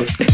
out.